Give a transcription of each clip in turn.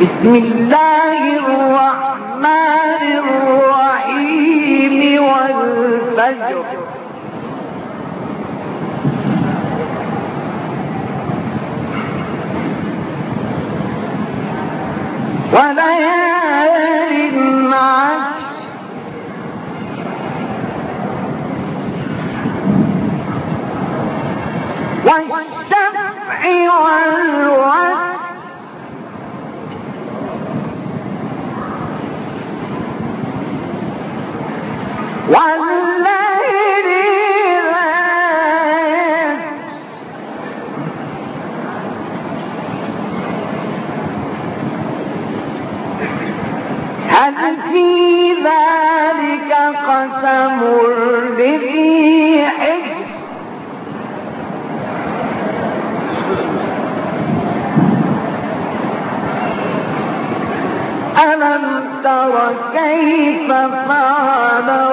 بسم الله الرحمن الرحيم والفجر. وليالي في ذلك قسم ألم تر كيف فعل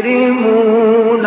مجرمون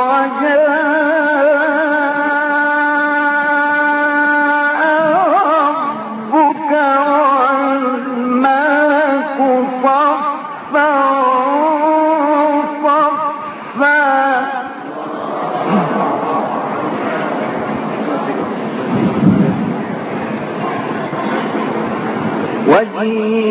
وجيء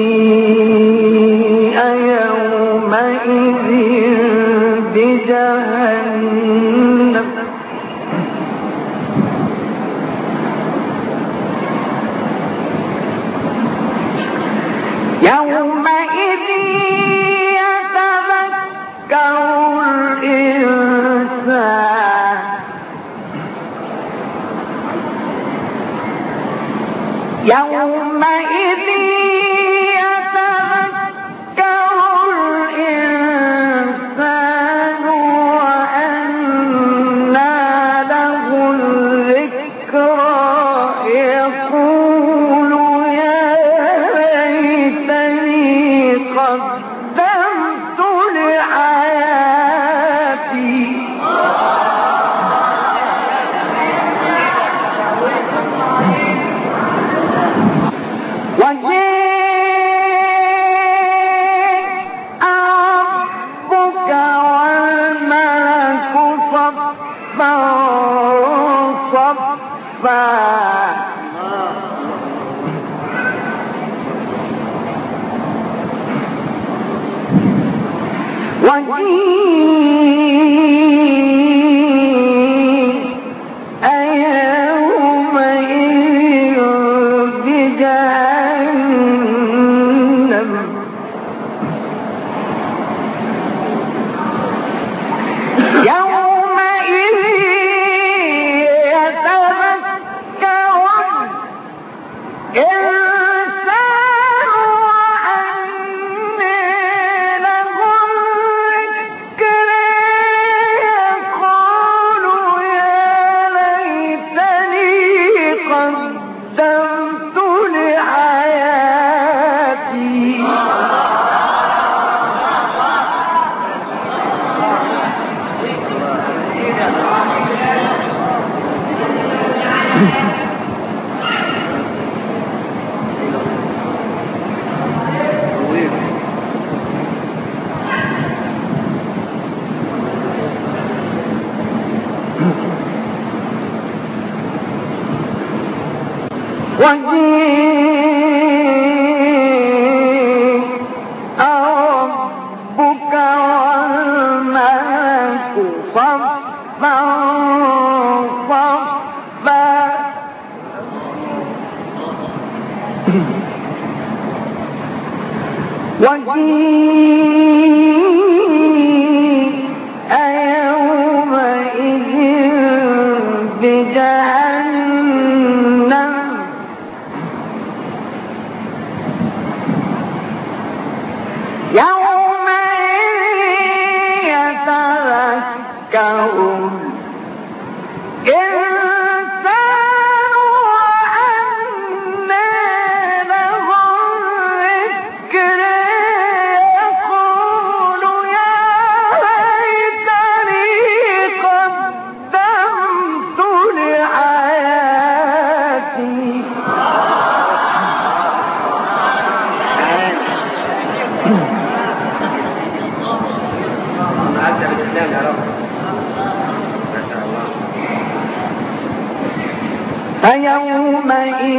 وجيء.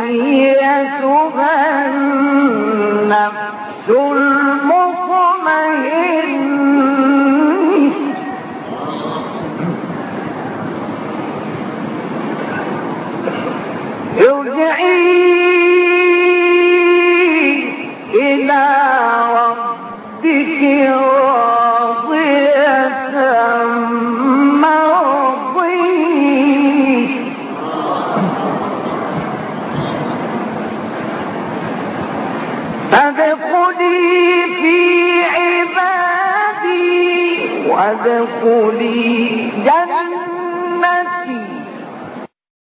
أيتها النفس المطمئنة. ارجعي